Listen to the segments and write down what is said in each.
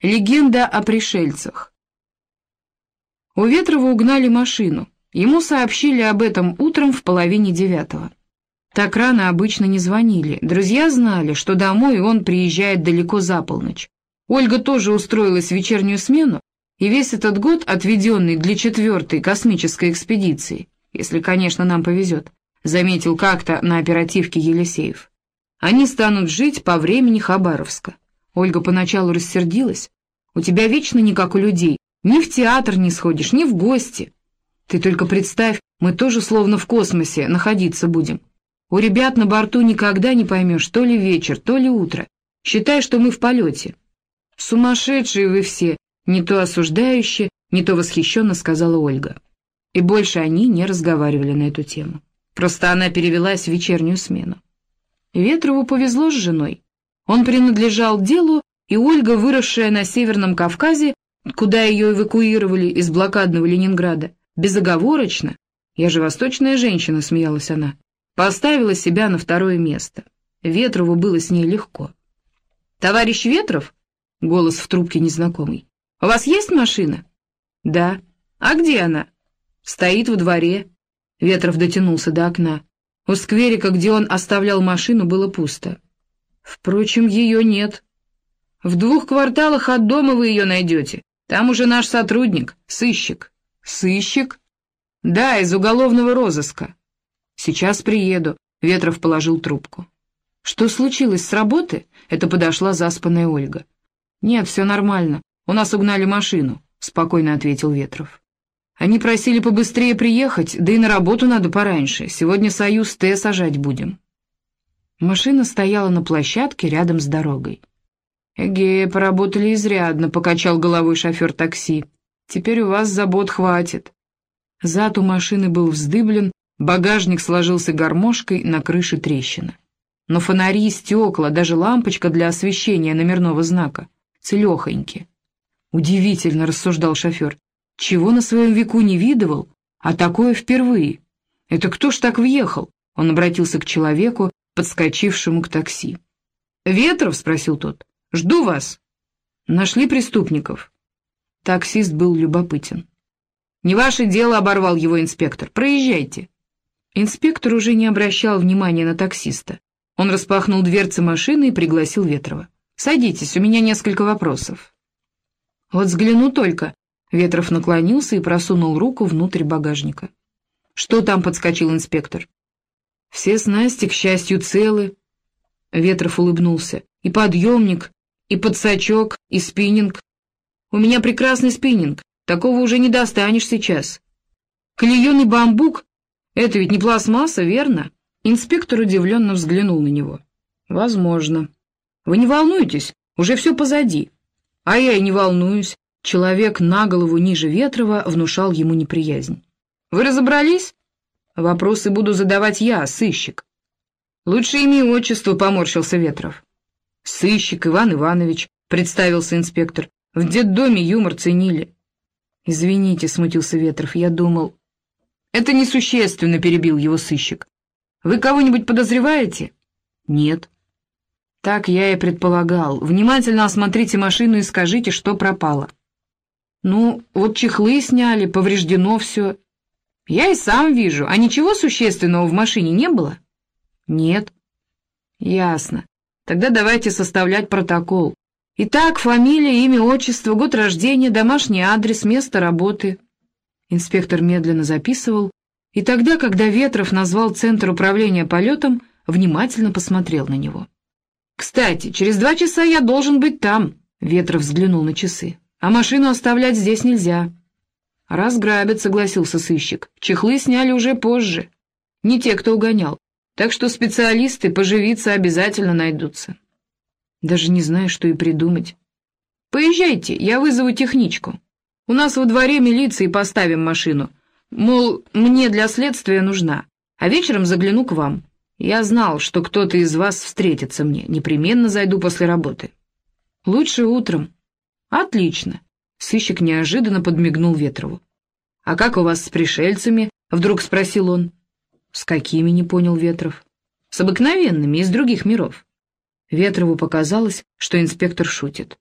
Легенда о пришельцах. У Ветрова угнали машину. Ему сообщили об этом утром в половине девятого. Так рано обычно не звонили. Друзья знали, что домой он приезжает далеко за полночь. Ольга тоже устроилась в вечернюю смену, и весь этот год, отведенный для четвертой космической экспедиции, если, конечно, нам повезет, заметил как-то на оперативке Елисеев, они станут жить по времени Хабаровска. Ольга поначалу рассердилась. «У тебя вечно не как у людей. Ни в театр не сходишь, ни в гости. Ты только представь, мы тоже словно в космосе находиться будем. У ребят на борту никогда не поймешь, то ли вечер, то ли утро. Считай, что мы в полете». «Сумасшедшие вы все!» Не то осуждающе, не то восхищенно сказала Ольга. И больше они не разговаривали на эту тему. Просто она перевелась в вечернюю смену. Ветрову повезло с женой. Он принадлежал делу, и Ольга, выросшая на Северном Кавказе, куда ее эвакуировали из блокадного Ленинграда, безоговорочно, я же восточная женщина, смеялась она, поставила себя на второе место. Ветрову было с ней легко. «Товарищ Ветров?» — голос в трубке незнакомый. «У вас есть машина?» «Да». «А где она?» «Стоит во дворе». Ветров дотянулся до окна. У скверика, где он оставлял машину, было пусто. Впрочем, ее нет. В двух кварталах от дома вы ее найдете. Там уже наш сотрудник, сыщик. Сыщик? Да, из уголовного розыска. Сейчас приеду. Ветров положил трубку. Что случилось с работы? Это подошла заспанная Ольга. Нет, все нормально. У нас угнали машину, спокойно ответил Ветров. Они просили побыстрее приехать, да и на работу надо пораньше. Сегодня Союз Т сажать будем. Машина стояла на площадке рядом с дорогой. «Эге, поработали изрядно», — покачал головой шофер такси. «Теперь у вас забот хватит». Зад у машины был вздыблен, багажник сложился гармошкой, на крыше трещина. Но фонари, стекла, даже лампочка для освещения номерного знака целехоньки. «Удивительно», — рассуждал шофер, — «чего на своем веку не видывал, а такое впервые. Это кто ж так въехал?» Он обратился к человеку, подскочившему к такси. «Ветров?» — спросил тот. «Жду вас». «Нашли преступников». Таксист был любопытен. «Не ваше дело», — оборвал его инспектор. «Проезжайте». Инспектор уже не обращал внимания на таксиста. Он распахнул дверцы машины и пригласил Ветрова. «Садитесь, у меня несколько вопросов». «Вот взгляну только». Ветров наклонился и просунул руку внутрь багажника. «Что там?» — подскочил инспектор. Все снасти, к счастью, целы. Ветров улыбнулся. И подъемник, и подсачок, и спиннинг. У меня прекрасный спиннинг, такого уже не достанешь сейчас. Клееный бамбук — это ведь не пластмасса, верно? Инспектор удивленно взглянул на него. Возможно. Вы не волнуйтесь, уже все позади. А я и не волнуюсь. Человек на голову ниже Ветрова внушал ему неприязнь. Вы разобрались? Вопросы буду задавать я, сыщик. Лучше имя и отчество, поморщился Ветров. Сыщик Иван Иванович, представился инспектор. В детдоме юмор ценили. Извините, смутился Ветров, я думал... Это несущественно, перебил его сыщик. Вы кого-нибудь подозреваете? Нет. Так я и предполагал. Внимательно осмотрите машину и скажите, что пропало. Ну, вот чехлы сняли, повреждено все. Я и сам вижу. А ничего существенного в машине не было? Нет. Ясно. Тогда давайте составлять протокол. Итак, фамилия, имя, отчество, год рождения, домашний адрес, место работы. Инспектор медленно записывал, и тогда, когда Ветров назвал Центр управления полетом, внимательно посмотрел на него. «Кстати, через два часа я должен быть там», — Ветров взглянул на часы. «А машину оставлять здесь нельзя». «Разграбят», — согласился сыщик. «Чехлы сняли уже позже. Не те, кто угонял. Так что специалисты поживиться обязательно найдутся». «Даже не знаю, что и придумать». «Поезжайте, я вызову техничку. У нас во дворе милиции поставим машину. Мол, мне для следствия нужна, а вечером загляну к вам. Я знал, что кто-то из вас встретится мне. Непременно зайду после работы». «Лучше утром». «Отлично. Сыщик неожиданно подмигнул Ветрову. «А как у вас с пришельцами?» — вдруг спросил он. «С какими?» — не понял Ветров. «С обыкновенными, из других миров». Ветрову показалось, что инспектор шутит.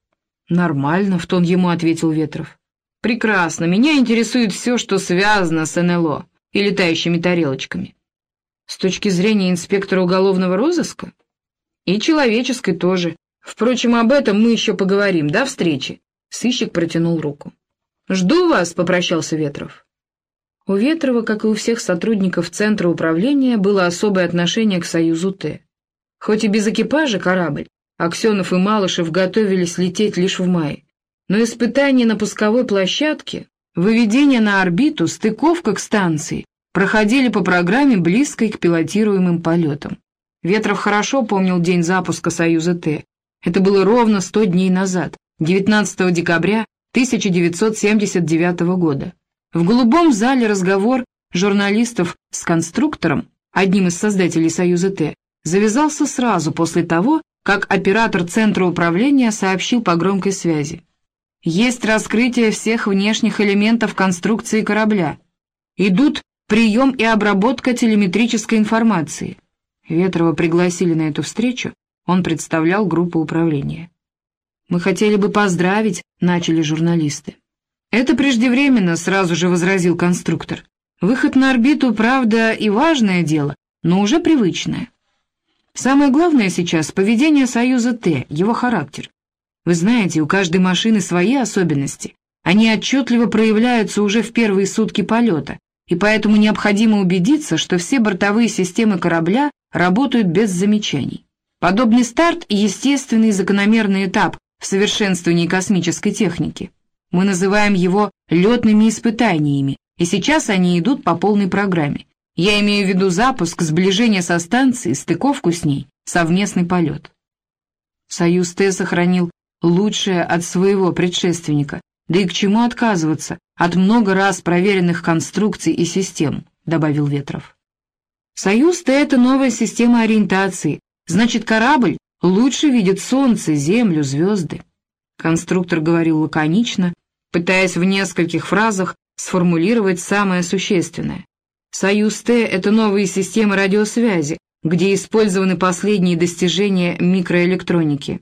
«Нормально», — в тон ему ответил Ветров. «Прекрасно. Меня интересует все, что связано с НЛО и летающими тарелочками». «С точки зрения инспектора уголовного розыска?» «И человеческой тоже. Впрочем, об этом мы еще поговорим, до встречи». Сыщик протянул руку. «Жду вас», — попрощался Ветров. У Ветрова, как и у всех сотрудников Центра управления, было особое отношение к Союзу Т. Хоть и без экипажа корабль, Аксенов и Малышев готовились лететь лишь в мае. Но испытания на пусковой площадке, выведение на орбиту, стыковка к станции проходили по программе, близкой к пилотируемым полетам. Ветров хорошо помнил день запуска «Союза Т». Это было ровно 100 дней назад, 19 декабря 1979 года. В голубом зале разговор журналистов с конструктором, одним из создателей «Союза Т», завязался сразу после того, как оператор центра управления сообщил по громкой связи. Есть раскрытие всех внешних элементов конструкции корабля. Идут прием и обработка телеметрической информации. Ветрова пригласили на эту встречу, он представлял группу управления. «Мы хотели бы поздравить», — начали журналисты. «Это преждевременно», — сразу же возразил конструктор. «Выход на орбиту, правда, и важное дело, но уже привычное. Самое главное сейчас — поведение Союза Т, его характер. Вы знаете, у каждой машины свои особенности. Они отчетливо проявляются уже в первые сутки полета, и поэтому необходимо убедиться, что все бортовые системы корабля работают без замечаний. Подобный старт – естественный закономерный этап в совершенствовании космической техники. Мы называем его летными испытаниями, и сейчас они идут по полной программе. Я имею в виду запуск, сближение со станцией, стыковку с ней, совместный полет. Союз Т сохранил лучшее от своего предшественника, да и к чему отказываться от много раз проверенных конструкций и систем, добавил Ветров. Союз Т — это новая система ориентации, значит, корабль лучше видит солнце, землю, звезды. Конструктор говорил лаконично, пытаясь в нескольких фразах сформулировать самое существенное. Союз-Т — это новые системы радиосвязи, где использованы последние достижения микроэлектроники.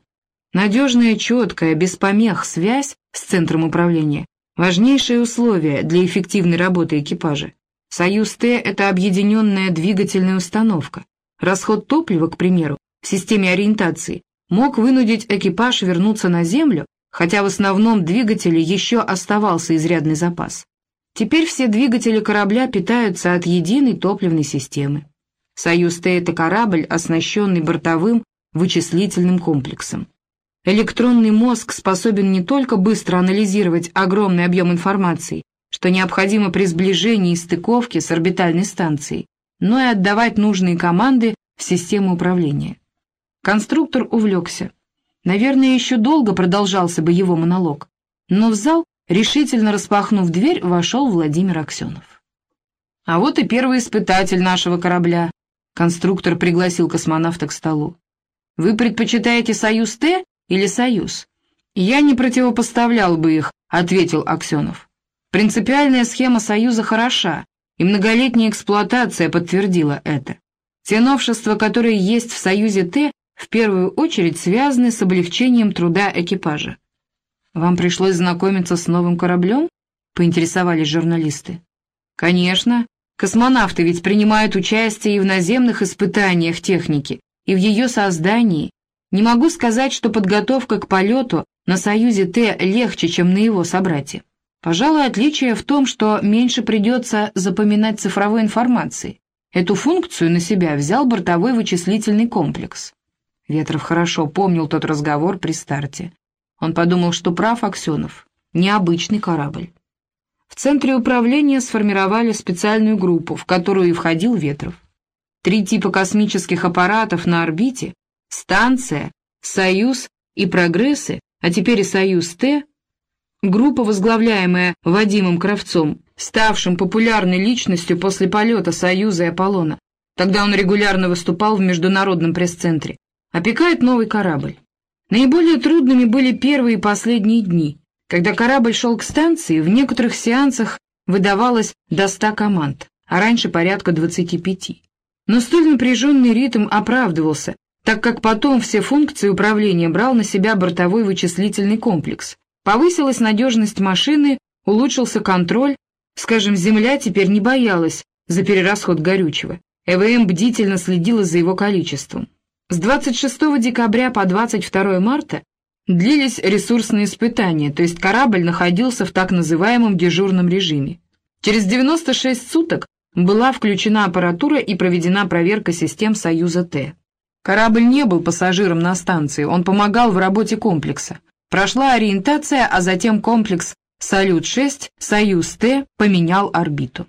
Надежная, четкая, без помех связь с центром управления – важнейшее условие для эффективной работы экипажа. Союз-Т – это объединенная двигательная установка. Расход топлива, к примеру, в системе ориентации мог вынудить экипаж вернуться на Землю, хотя в основном двигателе еще оставался изрядный запас. Теперь все двигатели корабля питаются от единой топливной системы. «Союз-Т» — это корабль, оснащенный бортовым вычислительным комплексом. Электронный мозг способен не только быстро анализировать огромный объем информации, что необходимо при сближении и стыковке с орбитальной станцией, но и отдавать нужные команды в систему управления. Конструктор увлекся. Наверное, еще долго продолжался бы его монолог, но в зал Решительно распахнув дверь, вошел Владимир Аксенов. «А вот и первый испытатель нашего корабля», — конструктор пригласил космонавта к столу. «Вы предпочитаете «Союз Т» или «Союз»?» «Я не противопоставлял бы их», — ответил Аксенов. «Принципиальная схема «Союза» хороша, и многолетняя эксплуатация подтвердила это. Те новшества, которые есть в «Союзе Т», в первую очередь связаны с облегчением труда экипажа. «Вам пришлось знакомиться с новым кораблем?» — поинтересовались журналисты. «Конечно. Космонавты ведь принимают участие и в наземных испытаниях техники, и в ее создании. Не могу сказать, что подготовка к полету на «Союзе Т» легче, чем на его собрате. Пожалуй, отличие в том, что меньше придется запоминать цифровой информации. Эту функцию на себя взял бортовой вычислительный комплекс. Ветров хорошо помнил тот разговор при старте. Он подумал, что прав Аксенов. Необычный корабль. В центре управления сформировали специальную группу, в которую и входил Ветров. Три типа космических аппаратов на орбите, станция, Союз и Прогрессы, а теперь и Союз-Т, группа, возглавляемая Вадимом Кравцом, ставшим популярной личностью после полета Союза и Аполлона, тогда он регулярно выступал в Международном пресс-центре, опекает новый корабль. Наиболее трудными были первые и последние дни. Когда корабль шел к станции, в некоторых сеансах выдавалось до ста команд, а раньше порядка двадцати пяти. Но столь напряженный ритм оправдывался так как потом все функции управления брал на себя бортовой вычислительный комплекс. Повысилась надежность машины, улучшился контроль, скажем, Земля теперь не боялась за перерасход горючего. ЭВМ бдительно следила за его количеством. С 26 декабря по 22 марта длились ресурсные испытания, то есть корабль находился в так называемом дежурном режиме. Через 96 суток была включена аппаратура и проведена проверка систем «Союза-Т». Корабль не был пассажиром на станции, он помогал в работе комплекса. Прошла ориентация, а затем комплекс «Салют-6», «Союз-Т» поменял орбиту.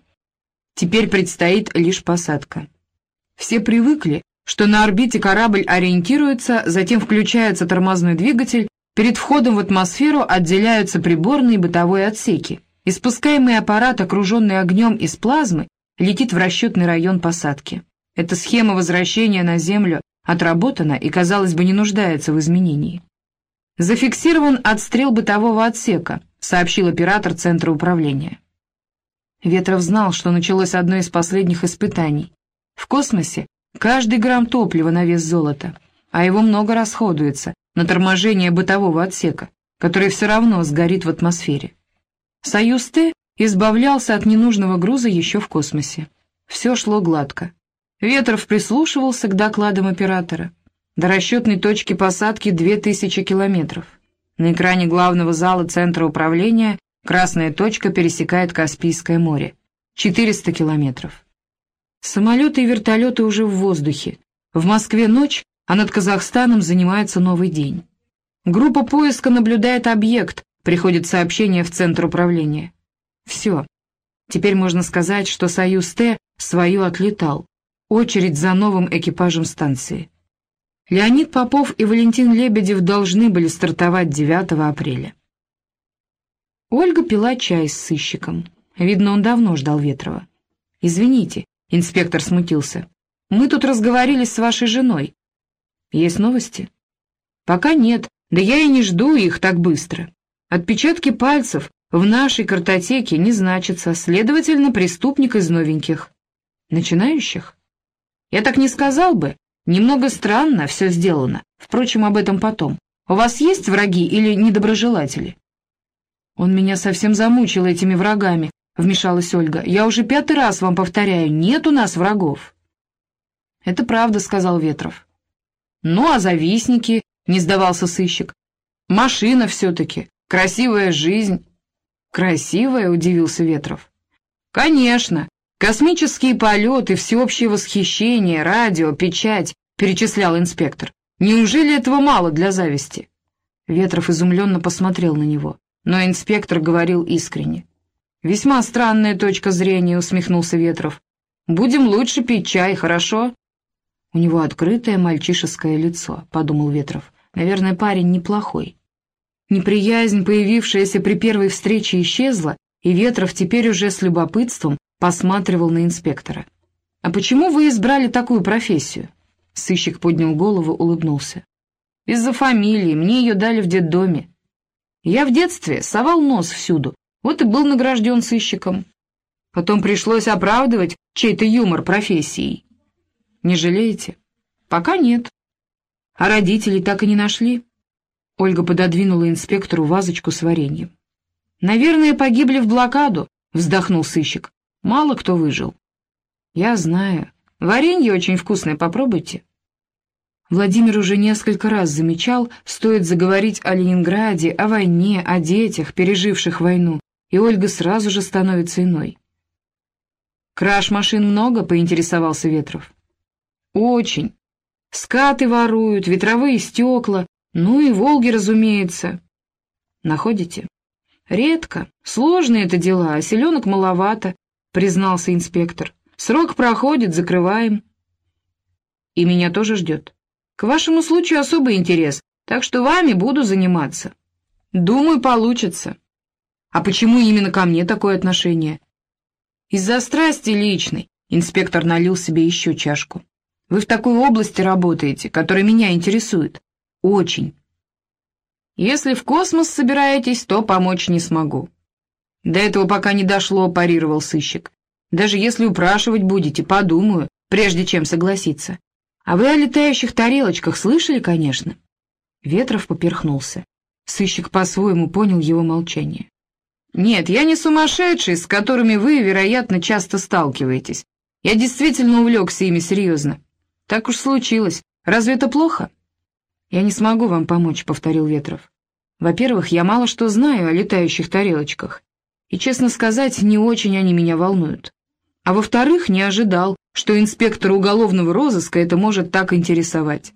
Теперь предстоит лишь посадка. Все привыкли, что на орбите корабль ориентируется, затем включается тормозной двигатель, перед входом в атмосферу отделяются приборные и бытовые отсеки. Испускаемый аппарат, окруженный огнем из плазмы, летит в расчетный район посадки. Эта схема возвращения на Землю отработана и, казалось бы, не нуждается в изменении. «Зафиксирован отстрел бытового отсека», — сообщил оператор Центра управления. Ветров знал, что началось одно из последних испытаний. В космосе Каждый грамм топлива на вес золота, а его много расходуется на торможение бытового отсека, который все равно сгорит в атмосфере. Союз Т избавлялся от ненужного груза еще в космосе. Все шло гладко. Ветров прислушивался к докладам оператора. До расчетной точки посадки 2000 километров. На экране главного зала Центра управления красная точка пересекает Каспийское море. 400 километров. Самолеты и вертолеты уже в воздухе. В Москве ночь, а над Казахстаном занимается новый день. Группа поиска наблюдает объект, приходит сообщение в Центр управления. Все. Теперь можно сказать, что «Союз Т» свою отлетал. Очередь за новым экипажем станции. Леонид Попов и Валентин Лебедев должны были стартовать 9 апреля. Ольга пила чай с сыщиком. Видно, он давно ждал Ветрова. «Извините, Инспектор смутился. «Мы тут разговорились с вашей женой. Есть новости?» «Пока нет, да я и не жду их так быстро. Отпечатки пальцев в нашей картотеке не значатся, следовательно, преступник из новеньких. Начинающих? Я так не сказал бы. Немного странно все сделано. Впрочем, об этом потом. У вас есть враги или недоброжелатели?» Он меня совсем замучил этими врагами, — вмешалась Ольга. «Я уже пятый раз вам повторяю, нет у нас врагов». «Это правда», — сказал Ветров. «Ну, а завистники?» — не сдавался сыщик. «Машина все-таки, красивая жизнь». «Красивая?» — удивился Ветров. «Конечно. Космические полеты, всеобщее восхищение, радио, печать», — перечислял инспектор. «Неужели этого мало для зависти?» Ветров изумленно посмотрел на него, но инспектор говорил искренне. «Весьма странная точка зрения», — усмехнулся Ветров. «Будем лучше пить чай, хорошо?» «У него открытое мальчишеское лицо», — подумал Ветров. «Наверное, парень неплохой». Неприязнь, появившаяся при первой встрече, исчезла, и Ветров теперь уже с любопытством посматривал на инспектора. «А почему вы избрали такую профессию?» Сыщик поднял голову, улыбнулся. «Из-за фамилии, мне ее дали в детдоме. Я в детстве совал нос всюду, вот и был награжден сыщиком. Потом пришлось оправдывать чей-то юмор профессией. Не жалеете? Пока нет. А родителей так и не нашли? Ольга пододвинула инспектору вазочку с вареньем. «Наверное, погибли в блокаду», — вздохнул сыщик. «Мало кто выжил». «Я знаю. Варенье очень вкусное, попробуйте». Владимир уже несколько раз замечал, стоит заговорить о Ленинграде, о войне, о детях, переживших войну, и Ольга сразу же становится иной. «Краж машин много?» — поинтересовался Ветров. «Очень. Скаты воруют, ветровые стекла, ну и «Волги», разумеется». «Находите?» «Редко. Сложные это дела, а селенок маловато», — признался инспектор. «Срок проходит, закрываем». «И меня тоже ждет. К вашему случаю особый интерес, так что вами буду заниматься. Думаю, получится». А почему именно ко мне такое отношение? Из-за страсти личной. Инспектор налил себе еще чашку. Вы в такой области работаете, которая меня интересует. Очень. Если в космос собираетесь, то помочь не смогу. До этого пока не дошло, парировал сыщик. Даже если упрашивать будете, подумаю, прежде чем согласиться. А вы о летающих тарелочках слышали, конечно?» Ветров поперхнулся. Сыщик по-своему понял его молчание. «Нет, я не сумасшедший, с которыми вы, вероятно, часто сталкиваетесь. Я действительно увлекся ими серьезно. Так уж случилось. Разве это плохо?» «Я не смогу вам помочь», — повторил Ветров. «Во-первых, я мало что знаю о летающих тарелочках. И, честно сказать, не очень они меня волнуют. А во-вторых, не ожидал, что инспектора уголовного розыска это может так интересовать.